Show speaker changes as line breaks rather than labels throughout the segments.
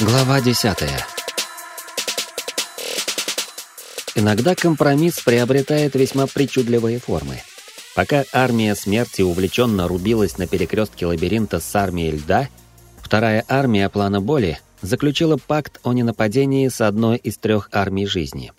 Глава 10. Иногда компромисс приобретает весьма причудливые формы. Пока армия смерти увлеченно рубилась на перекрестке лабиринта с армией льда, вторая армия плана боли заключила пакт о ненападении с одной из трех армий жизни.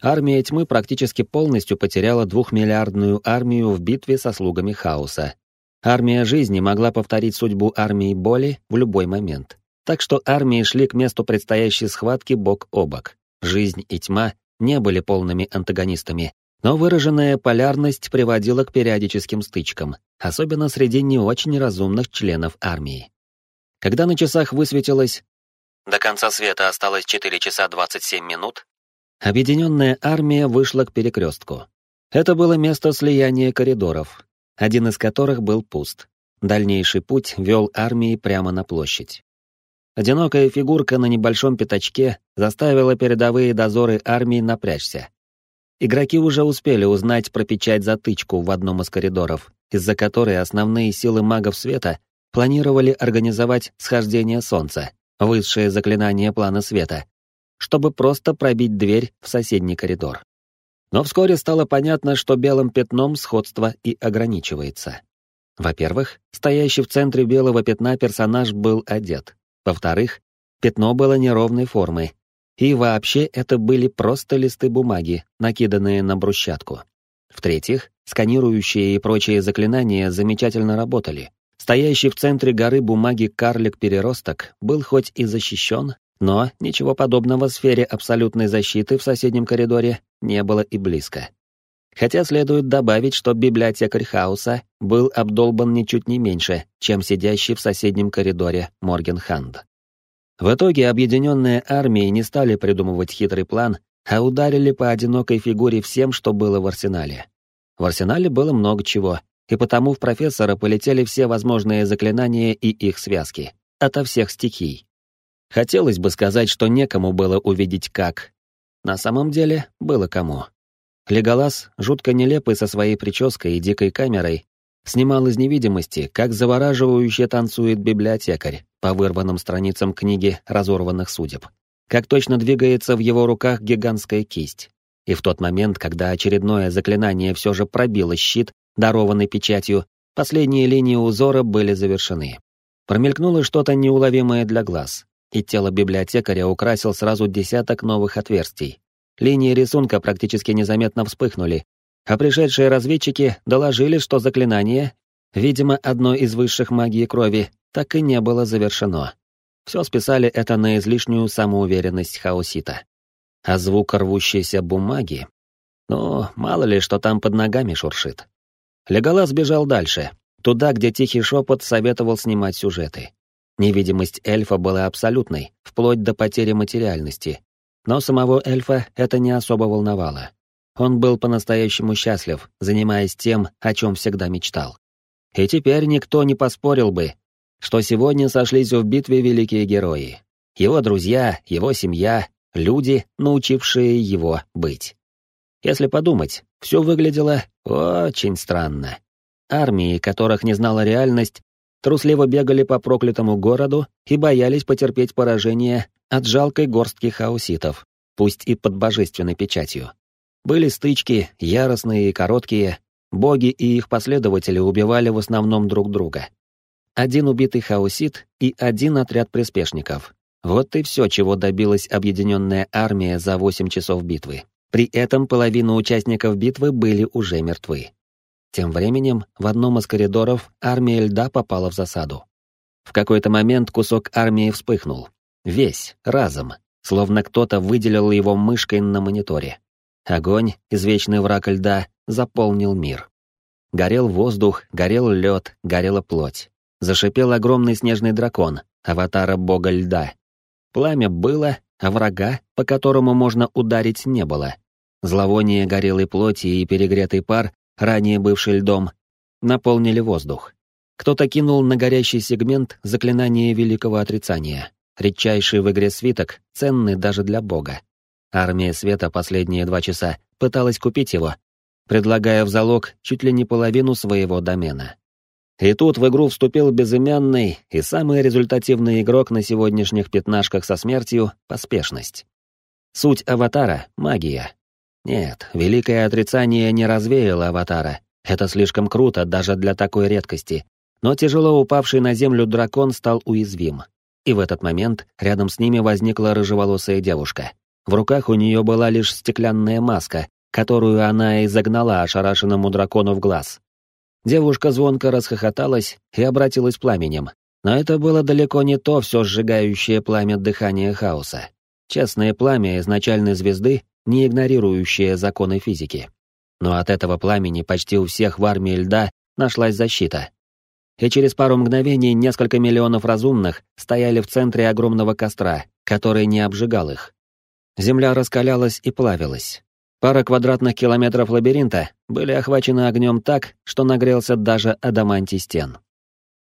Армия тьмы практически полностью потеряла двухмиллиардную армию в битве со слугами хаоса. Армия жизни могла повторить судьбу армии боли в любой момент. Так что армии шли к месту предстоящей схватки бок о бок. Жизнь и тьма не были полными антагонистами, но выраженная полярность приводила к периодическим стычкам, особенно среди не очень разумных членов армии. Когда на часах высветилось «До конца света осталось 4 часа 27 минут», объединенная армия вышла к перекрестку. Это было место слияния коридоров, один из которых был пуст. Дальнейший путь вел армии прямо на площадь. Одинокая фигурка на небольшом пятачке заставила передовые дозоры армии напрячься. Игроки уже успели узнать про печать-затычку в одном из коридоров, из-за которой основные силы магов света планировали организовать схождение солнца, высшее заклинание плана света, чтобы просто пробить дверь в соседний коридор. Но вскоре стало понятно, что белым пятном сходство и ограничивается. Во-первых, стоящий в центре белого пятна персонаж был одет, во-вторых, пятно было неровной формы. И вообще это были просто листы бумаги, накиданные на брусчатку. В-третьих, сканирующие и прочие заклинания замечательно работали. Стоящий в центре горы бумаги карлик-переросток был хоть и защищен, но ничего подобного в сфере абсолютной защиты в соседнем коридоре не было и близко. Хотя следует добавить, что библиотекарь Хауса был обдолбан ничуть не меньше, чем сидящий в соседнем коридоре Морген Ханд. В итоге объединенные армии не стали придумывать хитрый план, а ударили по одинокой фигуре всем, что было в арсенале. В арсенале было много чего, и потому в профессора полетели все возможные заклинания и их связки, ото всех стихий. Хотелось бы сказать, что некому было увидеть как. На самом деле, было кому. Леголас, жутко нелепый со своей прической и дикой камерой, снимал из невидимости, как завораживающе танцует библиотекарь по вырванным страницам книги разорванных судеб. Как точно двигается в его руках гигантская кисть. И в тот момент, когда очередное заклинание все же пробило щит, дарованный печатью, последние линии узора были завершены. Промелькнуло что-то неуловимое для глаз, и тело библиотекаря украсил сразу десяток новых отверстий, Линии рисунка практически незаметно вспыхнули, а пришедшие разведчики доложили, что заклинание, видимо, одной из высших магии крови, так и не было завершено. Все списали это на излишнюю самоуверенность хаосита. А звук рвущейся бумаги... Ну, мало ли, что там под ногами шуршит. Леголас бежал дальше, туда, где тихий шепот советовал снимать сюжеты. Невидимость эльфа была абсолютной, вплоть до потери материальности, но самого эльфа это не особо волновало. Он был по-настоящему счастлив, занимаясь тем, о чем всегда мечтал. И теперь никто не поспорил бы, что сегодня сошлись в битве великие герои. Его друзья, его семья, люди, научившие его быть. Если подумать, все выглядело очень странно. Армии, которых не знала реальность, трусливо бегали по проклятому городу и боялись потерпеть поражение от жалкой горстки хауситов, пусть и под божественной печатью. Были стычки, яростные и короткие, боги и их последователи убивали в основном друг друга. Один убитый хаусит и один отряд приспешников. Вот и все, чего добилась объединенная армия за 8 часов битвы. При этом половина участников битвы были уже мертвы. Тем временем в одном из коридоров армия льда попала в засаду. В какой-то момент кусок армии вспыхнул, Весь, разом, словно кто-то выделил его мышкой на мониторе. Огонь, извечный враг льда, заполнил мир. Горел воздух, горел лед, горела плоть. Зашипел огромный снежный дракон, аватара бога льда. Пламя было, а врага, по которому можно ударить, не было. Зловоние горелой плоти и перегретый пар, ранее бывший льдом, наполнили воздух. Кто-то кинул на горящий сегмент заклинание великого отрицания. Редчайший в игре свиток, ценный даже для бога. Армия света последние два часа пыталась купить его, предлагая в залог чуть ли не половину своего домена. И тут в игру вступил безымянный и самый результативный игрок на сегодняшних пятнашках со смертью — поспешность. Суть аватара — магия. Нет, великое отрицание не развеяло аватара. Это слишком круто даже для такой редкости. Но тяжело упавший на землю дракон стал уязвим. И в этот момент рядом с ними возникла рыжеволосая девушка. В руках у нее была лишь стеклянная маска, которую она и загнала ошарашенному дракону в глаз. Девушка звонко расхохоталась и обратилась пламенем. Но это было далеко не то все сжигающее пламя дыхания хаоса. Честное пламя изначальной звезды, не игнорирующее законы физики. Но от этого пламени почти у всех в армии льда нашлась защита. И через пару мгновений несколько миллионов разумных стояли в центре огромного костра, который не обжигал их. Земля раскалялась и плавилась. Пара квадратных километров лабиринта были охвачены огнем так, что нагрелся даже адамантий стен.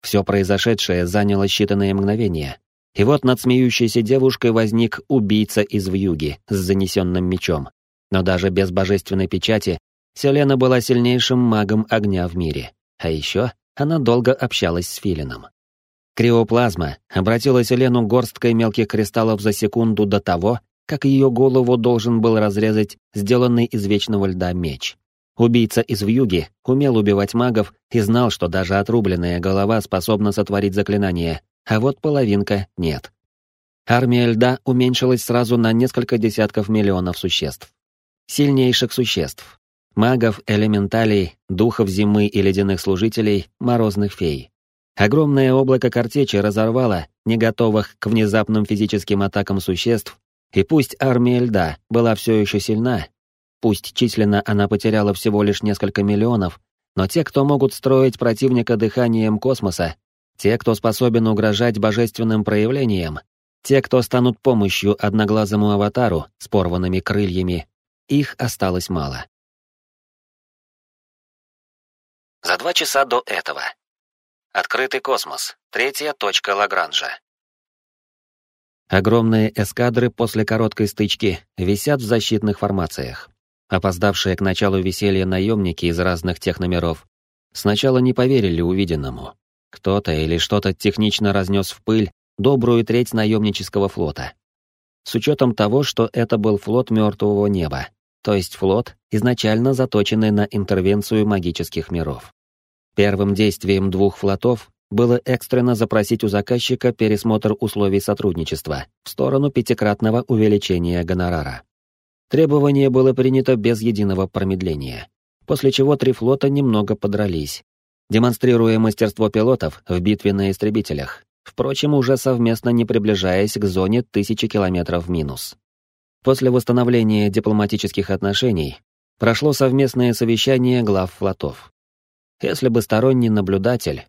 Все произошедшее заняло считанные мгновения. И вот над смеющейся девушкой возник убийца из вьюги с занесенным мечом. Но даже без божественной печати Селена была сильнейшим магом огня в мире. А еще она долго общалась с Филином. Криоплазма обратила Селену горсткой мелких кристаллов за секунду до того, как ее голову должен был разрезать сделанный из вечного льда меч. Убийца из вьюги умел убивать магов и знал, что даже отрубленная голова способна сотворить заклинание, а вот половинка нет. Армия льда уменьшилась сразу на несколько десятков миллионов существ. Сильнейших существ. Магов, элементалей, духов зимы и ледяных служителей, морозных фей. Огромное облако картечи разорвало не готовых к внезапным физическим атакам существ и пусть армия льда была все еще сильна, пусть численно она потеряла всего лишь несколько миллионов, но те, кто могут строить противника дыханием космоса, те, кто способен угрожать божественным проявлениям, те, кто станут помощью одноглазому аватару с порванными крыльями, их осталось мало.
За два часа до этого. Открытый космос. Третья точка Лагранжа.
Огромные эскадры после короткой стычки висят в защитных формациях. Опоздавшие к началу веселья наемники из разных техномеров сначала не поверили увиденному. Кто-то или что-то технично разнес в пыль добрую треть наемнического флота. С учетом того, что это был флот мертвого неба, то есть флот, изначально заточенный на интервенцию магических миров. Первым действием двух флотов было экстренно запросить у заказчика пересмотр условий сотрудничества в сторону пятикратного увеличения гонорара. Требование было принято без единого промедления, после чего три флота немного подрались, демонстрируя мастерство пилотов в битве на истребителях, впрочем, уже совместно не приближаясь к зоне тысячи километров минус. После восстановления дипломатических отношений прошло совместное совещание глав флотов. Если бы сторонний наблюдатель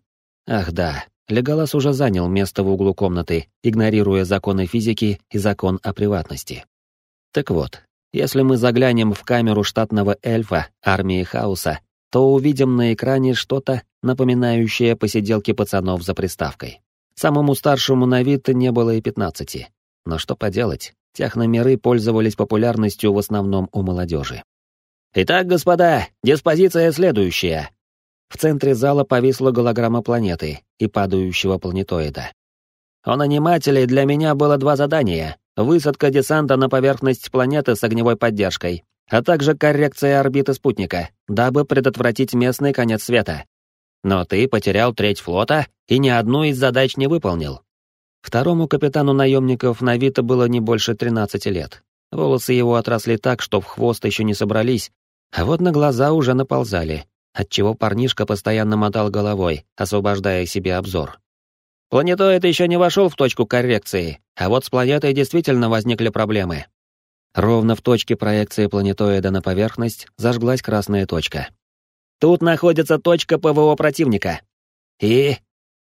Ах да, Леголас уже занял место в углу комнаты, игнорируя законы физики и закон о приватности. Так вот, если мы заглянем в камеру штатного эльфа армии хаоса, то увидим на экране что-то, напоминающее посиделки пацанов за приставкой. Самому старшему на вид не было и пятнадцати. Но что поделать, техномеры пользовались популярностью в основном у молодежи. «Итак, господа, диспозиция следующая», в центре зала повисла голограмма планеты и падающего планетоида. У нанимателей для меня было два задания — высадка десанта на поверхность планеты с огневой поддержкой, а также коррекция орбиты спутника, дабы предотвратить местный конец света. Но ты потерял треть флота и ни одну из задач не выполнил. Второму капитану наемников на вид было не больше 13 лет. Волосы его отросли так, что в хвост еще не собрались, а вот на глаза уже наползали, отчего парнишка постоянно мотал головой, освобождая себе обзор. Планетоид еще не вошел в точку коррекции, а вот с планетой действительно возникли проблемы. Ровно в точке проекции планетоида на поверхность зажглась красная точка. Тут находится точка ПВО противника. И...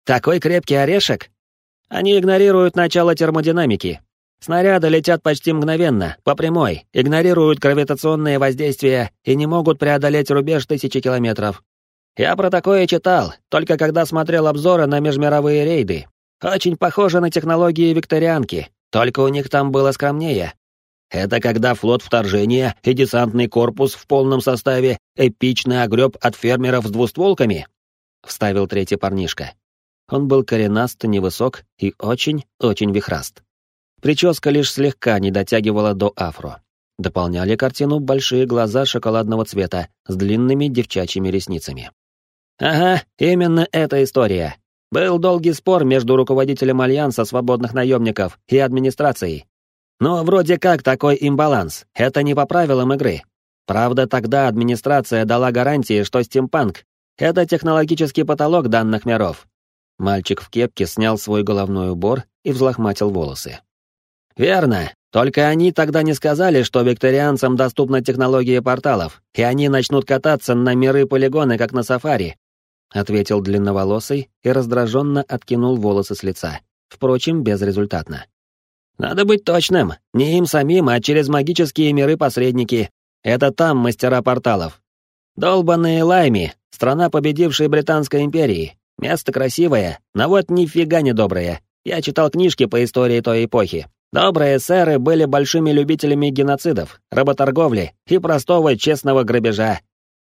Такой крепкий орешек? Они игнорируют начало термодинамики, Снаряды летят почти мгновенно, по прямой, игнорируют гравитационные воздействия и не могут преодолеть рубеж тысячи километров. Я про такое читал, только когда смотрел обзоры на межмировые рейды. Очень похоже на технологии викторианки, только у них там было скромнее. Это когда флот вторжения и десантный корпус в полном составе эпично огреб от фермеров с двустволками? — вставил третий парнишка. Он был коренаст, невысок и очень-очень вихраст. Прическа лишь слегка не дотягивала до афро. Дополняли картину большие глаза шоколадного цвета с длинными девчачьими ресницами. «Ага, именно эта история. Был долгий спор между руководителем Альянса свободных наемников и администрацией. Но вроде как такой имбаланс, это не по правилам игры. Правда, тогда администрация дала гарантии, что стимпанк — это технологический потолок данных миров. Мальчик в кепке снял свой головной убор и взлохматил волосы. «Верно. Только они тогда не сказали, что викторианцам доступна технология порталов, и они начнут кататься на миры-полигоны, как на сафари», — ответил длинноволосый и раздраженно откинул волосы с лица. Впрочем, безрезультатно. «Надо быть точным. Не им самим, а через магические миры-посредники. Это там мастера порталов. Долбаные Лайми, страна победившей Британской империи. Место красивое, но вот нифига не доброе. Я читал книжки по истории той эпохи. Добрые сэры были большими любителями геноцидов, работорговли и простого честного грабежа.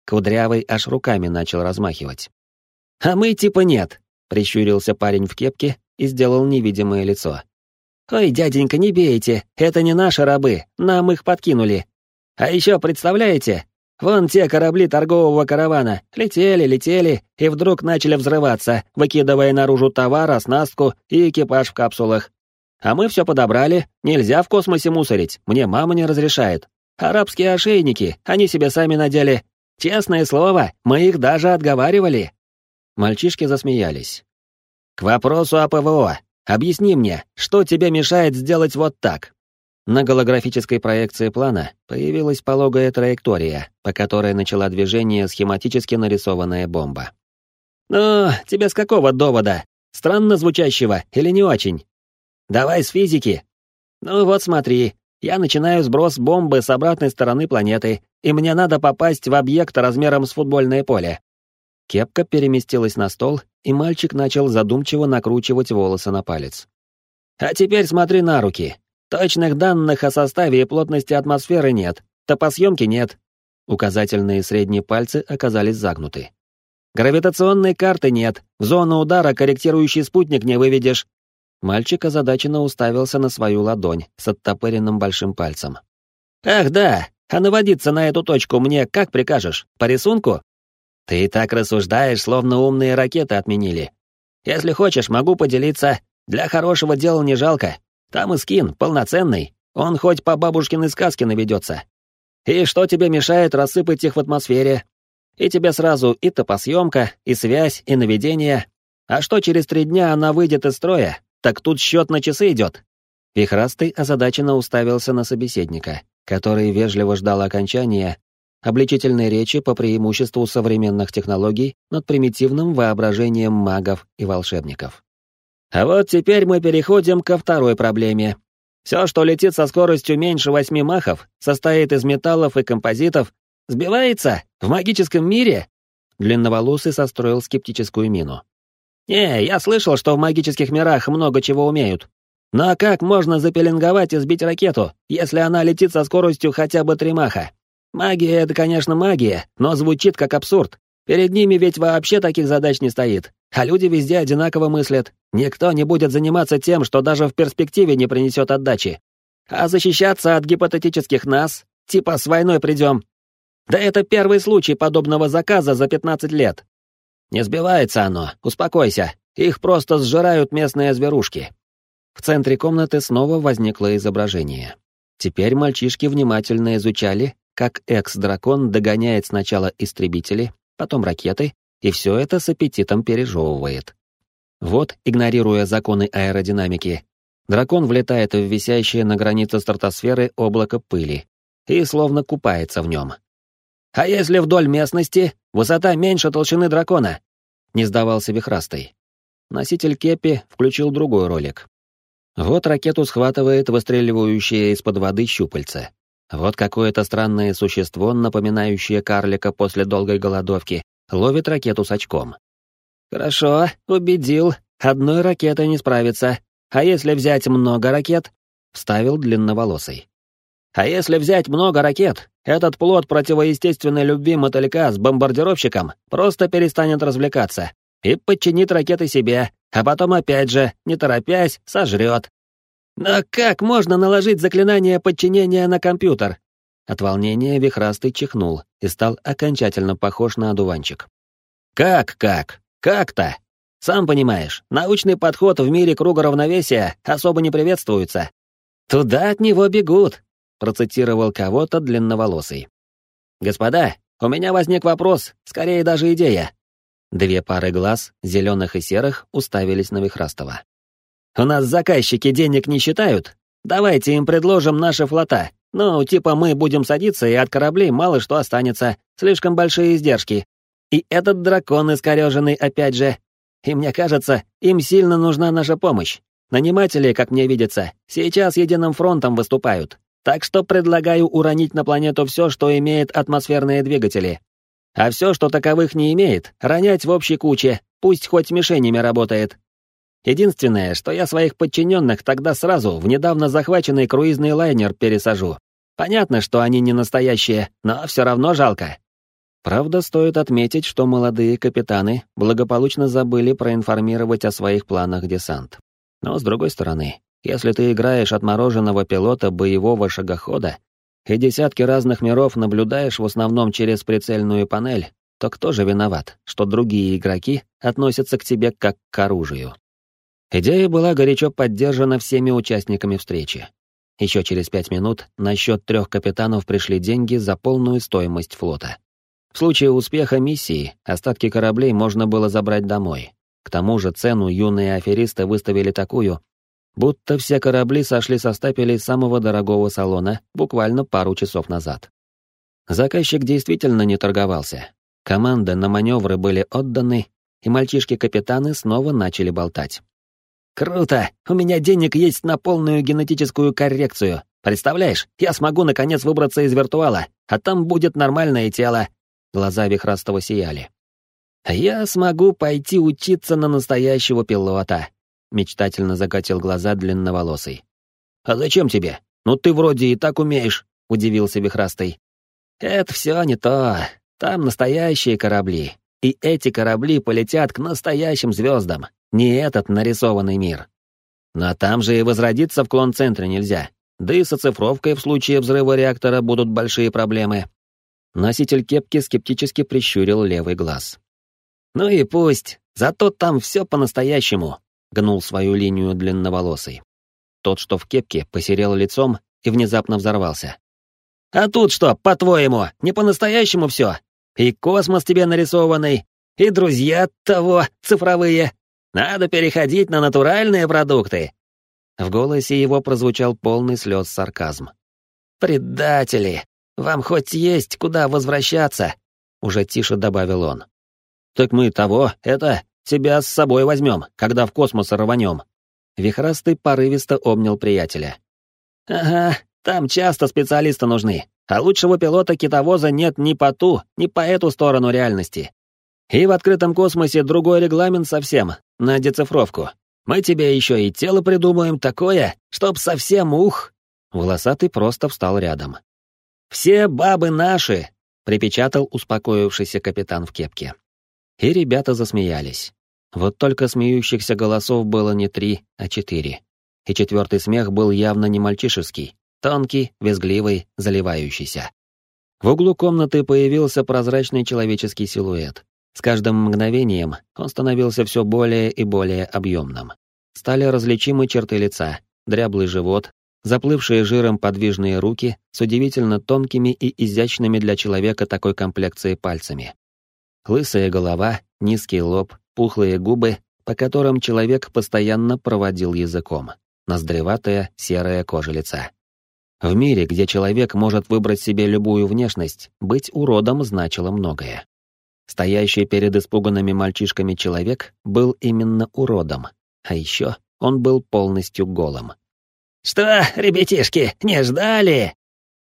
Кудрявый аж руками начал размахивать. «А мы типа нет», — прищурился парень в кепке и сделал невидимое лицо. «Ой, дяденька, не бейте, это не наши рабы, нам их подкинули. А еще, представляете, вон те корабли торгового каравана летели, летели и вдруг начали взрываться, выкидывая наружу товар, оснастку и экипаж в капсулах. А мы все подобрали, нельзя в космосе мусорить, мне мама не разрешает. Арабские ошейники, они себе сами надели. Честное слово, мы их даже отговаривали. Мальчишки засмеялись. «К вопросу о ПВО. Объясни мне, что тебе мешает сделать вот так?» На голографической проекции плана появилась пологая траектория, по которой начала движение схематически нарисованная бомба. «Ну, тебе с какого довода? Странно звучащего или не очень? Давай с физики. Ну вот смотри, я начинаю сброс бомбы с обратной стороны планеты, и мне надо попасть в объект размером с футбольное поле. Кепка переместилась на стол, и мальчик начал задумчиво накручивать волосы на палец. «А теперь смотри на руки. Точных данных о составе и плотности атмосферы нет, топосъемки нет». Указательные и средние пальцы оказались загнуты. «Гравитационной карты нет, в зону удара корректирующий спутник не выведешь». Мальчик озадаченно уставился на свою ладонь с оттопыренным большим пальцем. «Ах да, а наводиться на эту точку мне как прикажешь? По рисунку?» Ты так рассуждаешь, словно умные ракеты отменили. Если хочешь, могу поделиться. Для хорошего дела не жалко. Там и скин, полноценный. Он хоть по бабушкиной сказке наведется. И что тебе мешает рассыпать их в атмосфере? И тебе сразу и топосъемка, и связь, и наведение. А что через три дня она выйдет из строя, так тут счет на часы идет. Вихрастый озадаченно уставился на собеседника, который вежливо ждал окончания обличительной речи по преимуществу современных технологий над примитивным воображением магов и волшебников. А вот теперь мы переходим ко второй проблеме. Все, что летит со скоростью меньше восьми махов, состоит из металлов и композитов, сбивается в магическом мире? Длинноволосый состроил скептическую мину. «Не, я слышал, что в магических мирах много чего умеют. Но как можно запеленговать и сбить ракету, если она летит со скоростью хотя бы три маха? Магия — это, конечно, магия, но звучит как абсурд. Перед ними ведь вообще таких задач не стоит. А люди везде одинаково мыслят. Никто не будет заниматься тем, что даже в перспективе не принесет отдачи. А защищаться от гипотетических нас, типа с войной придем. Да это первый случай подобного заказа за 15 лет. Не сбивается оно, успокойся. Их просто сжирают местные зверушки. В центре комнаты снова возникло изображение. Теперь мальчишки внимательно изучали как экс-дракон догоняет сначала истребители, потом ракеты, и все это с аппетитом пережевывает. Вот, игнорируя законы аэродинамики, дракон влетает в висящее на границе стратосферы облако пыли и словно купается в нем. «А если вдоль местности высота меньше толщины дракона?» — не сдавался Вихрастый. Носитель кепи включил другой ролик. Вот ракету схватывает выстреливающее из-под воды щупальце. Вот какое-то странное существо, напоминающее карлика после долгой голодовки, ловит ракету с очком. «Хорошо, убедил. Одной ракетой не справится. А если взять много ракет?» — вставил длинноволосый. «А если взять много ракет, этот плод противоестественной любви мотылька с бомбардировщиком просто перестанет развлекаться,
и подчинит ракеты себе, а потом опять же, не торопясь, сожрет. Но как можно наложить заклинание подчинения на компьютер? От волнения вихрастый чихнул и стал окончательно похож на одуванчик. Как, как? Как-то? Сам понимаешь, научный подход в мире круга равновесия особо не приветствуется. Туда от него бегут, процитировал кого-то длинноволосый. Господа, у меня возник вопрос, скорее даже идея. Две пары глаз, зеленых и серых, уставились на Вихрастова. «У нас заказчики денег не считают? Давайте им предложим наши флота. Ну, типа мы будем садиться, и от кораблей мало что останется. Слишком большие издержки. И этот дракон искореженный опять же. И мне кажется, им сильно нужна наша помощь. Наниматели, как мне видится, сейчас единым фронтом выступают. Так что предлагаю уронить на планету все, что имеет атмосферные двигатели. А все, что таковых не имеет, ронять в общей куче, пусть хоть мишенями работает. Единственное, что я своих подчиненных тогда сразу в недавно захваченный круизный лайнер пересажу. Понятно, что они не настоящие, но все равно жалко. Правда, стоит отметить, что молодые капитаны благополучно забыли проинформировать о своих планах десант. Но с другой стороны, если ты играешь отмороженного пилота боевого шагохода, и десятки разных миров наблюдаешь в основном через прицельную панель, то кто же виноват, что другие игроки относятся к тебе как к оружию? Идея была горячо поддержана всеми участниками встречи. Еще через пять минут на счет трех капитанов пришли деньги за полную стоимость флота. В случае успеха миссии остатки кораблей можно было забрать домой. К тому же цену юные аферисты выставили такую, будто все корабли сошли со стапелей самого дорогого салона буквально пару часов назад. Заказчик действительно не торговался. Команды на маневры были отданы, и мальчишки-капитаны снова начали болтать. «Круто! У меня денег есть на полную генетическую коррекцию. Представляешь, я смогу наконец выбраться из виртуала, а там будет нормальное тело». Глаза Вихрастова сияли. «А я смогу пойти учиться на настоящего пилота мечтательно закатил глаза длинноволосый. «А зачем тебе? Ну ты вроде и так умеешь», — удивился Вихрастый. «Это все не то. Там настоящие корабли. И эти корабли полетят к настоящим звездам, не этот нарисованный мир. Но там же и возродиться в клон-центре нельзя. Да и с оцифровкой в случае взрыва реактора будут большие проблемы». Носитель кепки скептически прищурил левый глаз. «Ну и пусть, зато там все по-настоящему гнул свою линию длинноволосый. Тот, что в кепке, посерел лицом и внезапно взорвался. «А тут что, по-твоему, не по-настоящему все? И космос тебе нарисованный, и друзья того цифровые. Надо переходить на натуральные продукты». В голосе его прозвучал полный слез сарказм. «Предатели! Вам хоть есть куда возвращаться?» Уже тише добавил он. «Так мы того, это, Тебя с собой возьмем, когда в космос рванем». Вихрастый порывисто обнял приятеля. «Ага, там часто специалисты нужны, а лучшего пилота-китовоза нет ни по ту, ни по эту сторону реальности. И в открытом космосе другой регламент совсем, на децифровку. Мы тебе еще и тело придумаем такое, чтоб совсем ух!» Волосатый просто встал рядом. «Все бабы наши!» — припечатал успокоившийся капитан в кепке. И ребята засмеялись. Вот только смеющихся голосов было не три, а четыре. И четвертый смех был явно не мальчишеский, тонкий, визгливый, заливающийся. В углу комнаты появился прозрачный человеческий силуэт. С каждым мгновением он становился все более и более объемным. Стали различимы черты лица, дряблый живот, заплывшие жиром подвижные руки с удивительно тонкими и изящными для человека такой комплекции пальцами. Лысая голова, низкий лоб, пухлые губы, по которым человек постоянно проводил языком, ноздреватая серая кожа лица. В мире, где человек может выбрать себе любую внешность, быть уродом значило многое. Стоящий перед испуганными мальчишками человек был именно уродом, а еще он был полностью голым. «Что, ребятишки, не ждали?»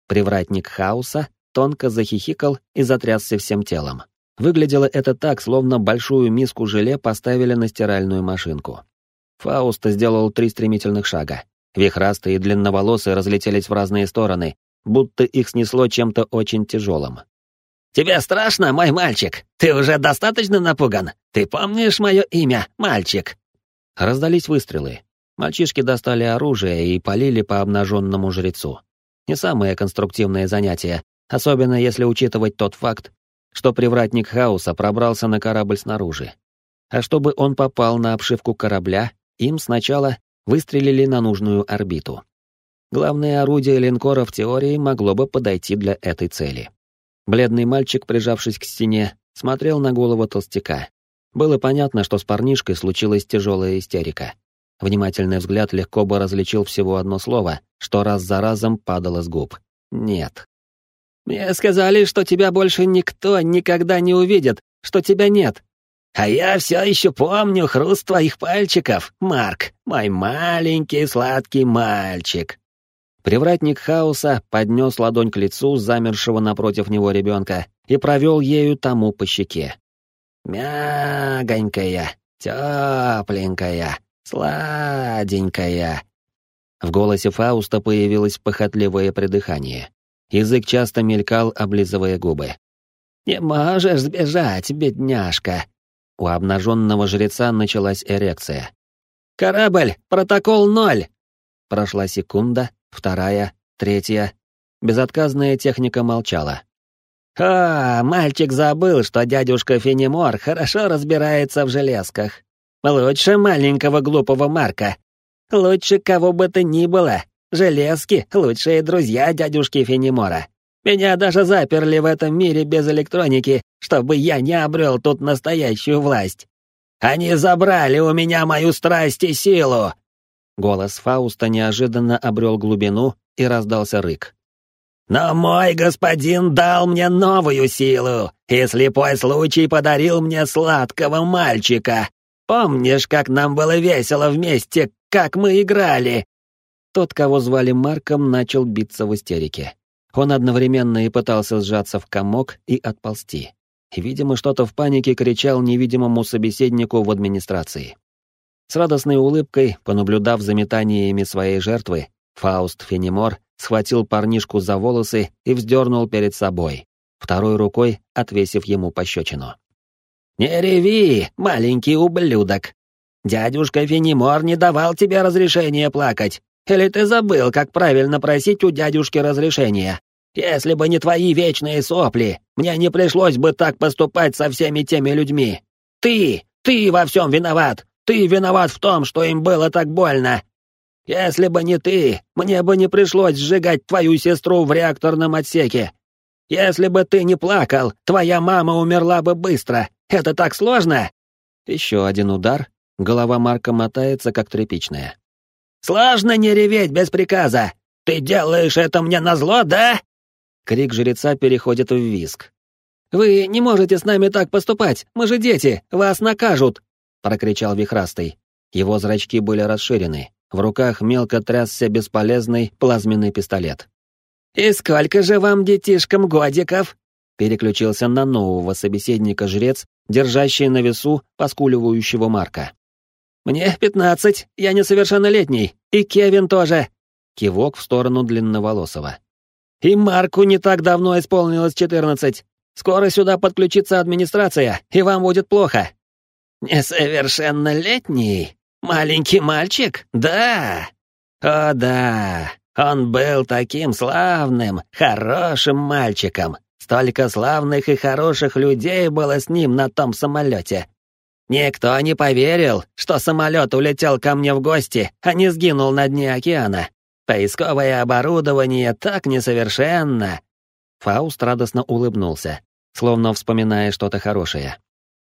Привратник хаоса тонко захихикал и затрясся всем телом. Выглядело это так, словно большую миску желе поставили на стиральную машинку. Фауст сделал три стремительных шага. Вихрастые и длинноволосые разлетелись в разные стороны, будто их снесло чем-то очень тяжелым. Тебе страшно, мой мальчик? Ты уже достаточно напуган? Ты помнишь мое имя, мальчик?»
Раздались выстрелы. Мальчишки достали оружие и полили по обнаженному жрецу. Не самое конструктивное занятие, особенно если учитывать тот факт, что привратник хаоса пробрался на корабль снаружи. А чтобы он попал на обшивку корабля, им сначала выстрелили на нужную орбиту. Главное орудие линкора в теории могло бы подойти для этой цели. Бледный мальчик, прижавшись к стене, смотрел на голову толстяка. Было понятно, что с парнишкой случилась тяжелая истерика. Внимательный взгляд легко бы различил всего одно слово, что раз за разом падало с губ. «Нет».
«Мне сказали, что тебя больше никто никогда не увидит, что тебя нет. А я все еще помню хруст твоих пальчиков, Марк, мой маленький сладкий мальчик».
Привратник хаоса поднес ладонь к лицу замершего напротив него ребенка и провел ею тому по щеке.
«Мягонькая, тепленькая, сладенькая».
В голосе Фауста появилось похотливое придыхание. Язык часто мелькал, облизывая губы.
«Не можешь сбежать, бедняжка!»
У обнаженного жреца началась эрекция.
«Корабль! Протокол ноль!»
Прошла секунда, вторая, третья. Безотказная техника молчала.
«О, мальчик забыл, что дядюшка Фенимор хорошо разбирается в железках. Лучше маленького глупого Марка. Лучше кого бы то ни было. Железки — лучшие друзья дядюшки Фенимора. Меня даже заперли в этом мире без электроники, чтобы я не обрел тут настоящую власть. Они забрали у меня мою страсть и силу!»
Голос Фауста неожиданно обрел глубину и раздался рык.
«Но мой господин дал мне новую силу, и слепой случай подарил мне сладкого мальчика. Помнишь, как нам было весело вместе, как мы играли?»
Тот, кого звали Марком, начал биться в истерике. Он одновременно и пытался сжаться в комок и отползти. Видимо, что-то в панике кричал невидимому собеседнику в администрации. С радостной улыбкой, понаблюдав за метаниями своей жертвы, Фауст Фенимор схватил парнишку за волосы и вздернул перед собой, второй рукой отвесив ему пощечину.
«Не реви, маленький ублюдок! Дядюшка Фенимор не давал тебе разрешения плакать. Или ты забыл, как правильно просить у дядюшки разрешения? Если бы не твои вечные сопли, мне не пришлось бы так поступать со всеми теми людьми. Ты, ты во всем виноват! Ты виноват в том, что им было так больно! Если бы не ты, мне бы не пришлось сжигать твою сестру в реакторном отсеке. Если бы ты не плакал, твоя мама умерла бы быстро. Это так сложно?»
Еще один удар. Голова Марка мотается, как тряпичная.
«Сложно не реветь без приказа! Ты делаешь это мне назло, да?»
Крик жреца переходит в виск.
«Вы не можете с нами так поступать, мы же дети, вас накажут!» — прокричал Вихрастый.
Его зрачки были расширены, в руках мелко трясся бесполезный плазменный пистолет.
«И сколько же вам, детишкам, годиков?»
Переключился на нового собеседника жрец, держащий на весу поскуливающего Марка.
«Мне пятнадцать, я несовершеннолетний, и Кевин тоже!»
Кивок в сторону длинноволосого.
«И Марку не так давно исполнилось четырнадцать. Скоро сюда подключится администрация, и вам будет плохо». «Несовершеннолетний? Маленький мальчик? Да! О да, он был таким славным, хорошим мальчиком. Столько славных и хороших людей было с ним на том самолете. Никто не поверил, что самолет улетел ко мне в гости, а не сгинул на дне океана. Поисковое оборудование так несовершенно.
Фауст радостно улыбнулся, словно вспоминая что-то хорошее.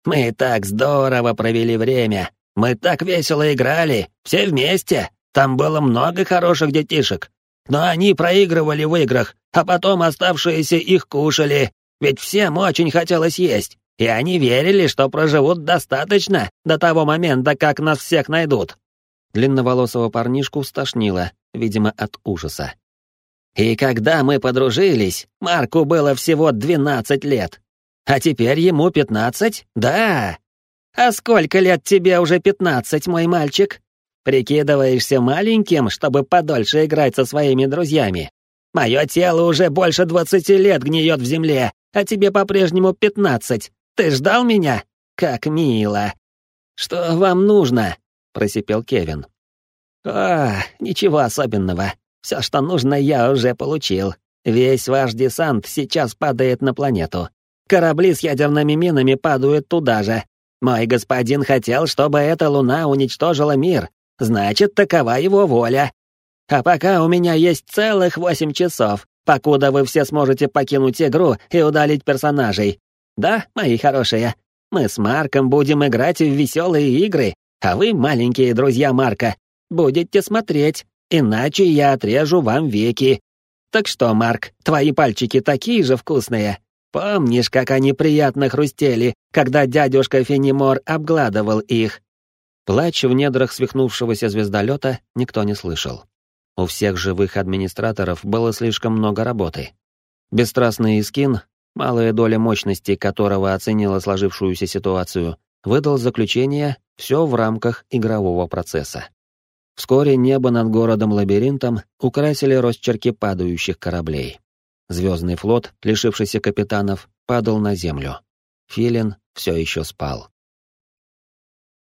Мы так здорово провели время. Мы так весело играли, все вместе. Там было много хороших детишек. Но они проигрывали в играх, а потом оставшиеся их кушали, ведь всем очень хотелось есть. И они верили, что проживут достаточно до того момента, как нас всех найдут.
Длинноволосого парнишку стошнило, видимо, от ужаса.
И когда мы подружились, Марку было всего двенадцать лет. А теперь ему пятнадцать? Да. А сколько лет тебе уже пятнадцать, мой мальчик? Прикидываешься маленьким, чтобы подольше играть со своими друзьями? Мое тело уже больше двадцати лет гниет в земле, а тебе по-прежнему пятнадцать. Ты ждал меня? Как мило!» «Что вам нужно?» — просипел Кевин. «А, ничего особенного. Все, что нужно, я уже получил. Весь ваш десант сейчас падает на планету. Корабли с ядерными минами падают туда же. Мой господин хотел, чтобы эта луна уничтожила мир. Значит, такова его воля. А пока у меня есть целых восемь часов, покуда вы все сможете покинуть игру и удалить персонажей. Да, мои хорошие, мы с Марком будем играть в веселые игры, а вы, маленькие друзья Марка, будете смотреть, иначе я отрежу вам веки. Так что, Марк, твои пальчики такие же вкусные. Помнишь, как они приятно хрустели, когда дядюшка Фенимор обгладывал их?»
Плач в недрах свихнувшегося звездолета никто не слышал. У всех живых администраторов было слишком много работы. Бесстрастный Искин малая доля мощности которого оценила сложившуюся ситуацию, выдал заключение «все в рамках игрового процесса». Вскоре небо над городом-лабиринтом украсили росчерки падающих кораблей. Звездный флот, лишившийся капитанов, падал на землю. Филин все еще спал.